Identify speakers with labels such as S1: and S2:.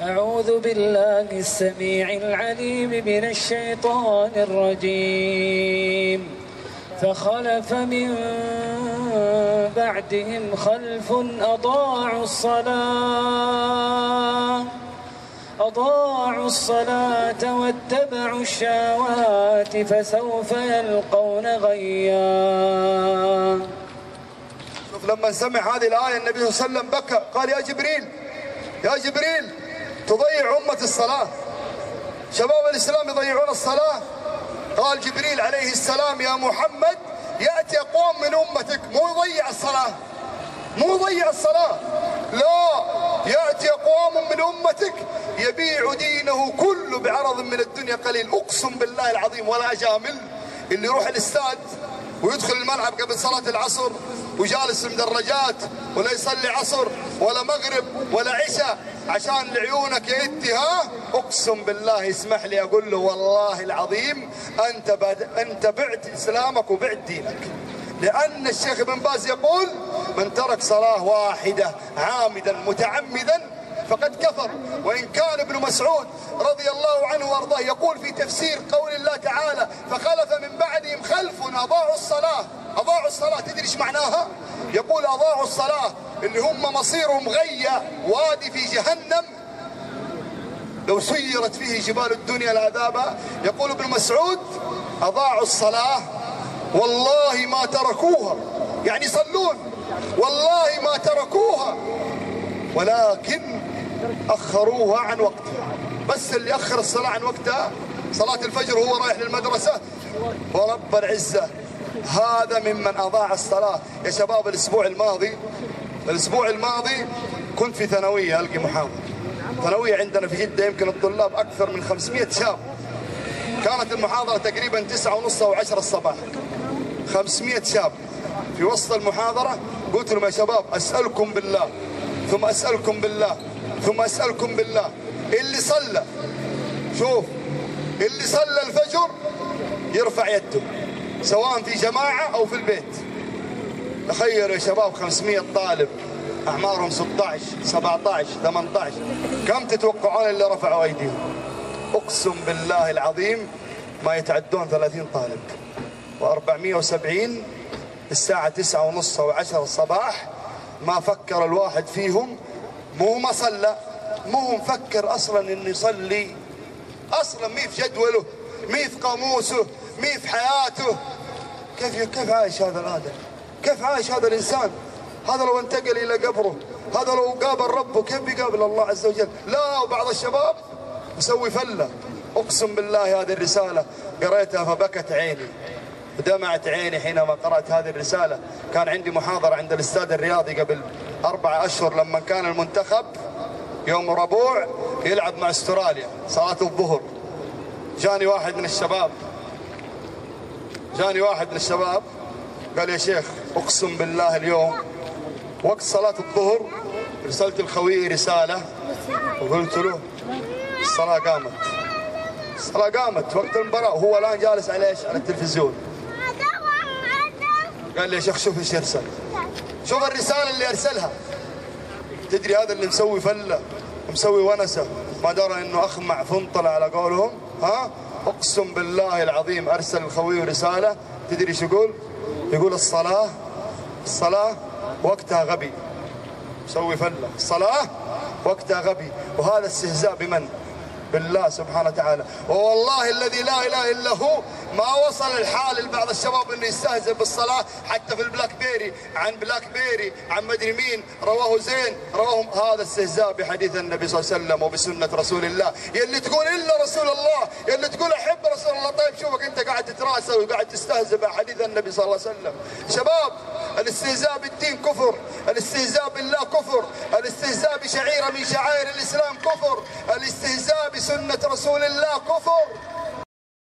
S1: أعوذ بالله السميع العليم من الشيطان الرجيم. فخلف من بعدهم خلف أضاعوا الصلاة أضاعوا الصلاة واتبعوا الشهوات فسوف يلقون غيا.
S2: لما سمع هذه الآية النبي صلى الله عليه وسلم بكى قال يا جبريل يا جبريل تضيع أمة الصلاة. شباب الإسلام يضيعون الصلاة. قال جبريل عليه السلام يا محمد يأتي أقوام من أمتك مو يضيع الصلاة. مو يضيع الصلاة. لا يأتي أقوام من أمتك يبيع دينه كله بعرض من الدنيا قليل. أقسم بالله العظيم ولا أجامل. اللي يروح الإستاد ويدخل الملعب قبل صلاة العصر وجالس المدرجات ولا يصلي عصر ولا مغرب ولا عشاء عشان لعيونك يدي ها أقسم بالله اسمح لي أقول له والله العظيم أنت بعد أنت بعت إسلامك وبعت دينك. لأن الشيخ ابن باز يقول من ترك صلاة واحدة عامدا متعمدا فقد كفر. وإن كان ابن مسعود رضي الله عنه وأرضاه يقول في تفسير قول الله تعالى فخلف من بعدهم خلف أضاعوا الصلاة. أضاعوا الصلاة. تدري إيش معناها؟ يقول أضاعوا الصلاة. اللي هم مصيرهم غية وادي في جهنم. لو سيرت فيه جبال الدنيا العذاب. يقول ابن مسعود أضاعوا الصلاة. والله ما تركوها. يعني يصلون. والله ما تركوها. ولكن أخروها عن وقتها. بس اللي أخر الصلاة عن وقتها صلاة الفجر وهو رايح للمدرسة ورب العزة هذا ممن أضاع الصلاة. يا شباب الأسبوع الماضي الأسبوع الماضي كنت في ثانوية ألقي محاضرة. ثانوية عندنا في جدة يمكن الطلاب أكثر من 500 شاب. كانت المحاضرة تقريبا تسعة ونص أو عشرة الصباح. 500 شاب. في وسط المحاضرة قلت لهم يا شباب أسألكم بالله ثم أسألكم بالله ثم أسألكم بالله اللي صلى شوف اللي صلى الفجر يرفع يده سواء في جماعة أو في البيت. تخيلوا يا شباب 500 طالب أعمارهم 16 17 18 كم تتوقعون اللي رفعوا أيديهم؟ أقسم بالله العظيم ما يتعدون 30 طالب. و470 الساعة تسعة ونص أو عشر الصباح ما فكر الواحد فيهم. مو ما صلى مو مفكر أصلا إنه يصلي. أصلا مي في جدوله. مي في قاموسه مي في حياته. كيف كيف عايش هذا الآدم؟ كيف عايش هذا الإنسان؟ هذا لو انتقل إلى قبره هذا لو قابل ربه كيف بيقابل الله عز وجل؟ لا وبعض الشباب يسوي فلة. أقسم بالله هذه الرسالة قريتها فبكت عيني. ودمعت عيني حينما قرأت هذه الرسالة. كان عندي محاضرة عند الاستاد الرياضي قبل أربع أشهر لما كان المنتخب يوم ربوع يلعب مع أستراليا صلاة الظهر. جاني واحد من الشباب. جاني واحد من الشباب. قال يا شيخ أقسم بالله اليوم وقت صلاة الظهر رسلت الخوي رسالة وقلت له الصلاة قامت. الصلاة قامت وقت المباراة وهو الآن جالس على إيش؟ على التلفزيون. قال لي يا شيخ شوف إيش يرسل. شوف الرسالة اللي أرسلها. تدري هذا اللي مسوي فلة ومسوي ونسة. ما درى إنه اخمع فنطل على قولهم. ها اقسم بالله العظيم ارسل الخوي رسالة تدري إيش يقول؟ يقول الصلاة الصلاة وقتها غبي مسوي فلة الصلاة وقتها غبي وهذا استهزاء بمن؟ بالله سبحانه وتعالى. ووالله الذي لا إله إلا هو ما وصل الحال لبعض الشباب إنه يستهزئ بالصلاة حتى في ال BlackBerry. عن BlackBerry عن مدري مين. رواه زين. رواه هذا استهزاء بحديث النبي صلى الله عليه وسلم وبسنة رسول الله. يلي تقول إلا رسول الله يلي تقول أحب رسول الله. طيب شوفك أنت قاعد تتراسل وقاعد تستهزئ بحديث النبي صلى الله عليه وسلم. شباب الاستهزاء بالدين كفر الاستهزاء بالله كفر الاستهزاء بشعيره من شعائر الإسلام كفر الاستهزاء بسنة رسول الله كفر.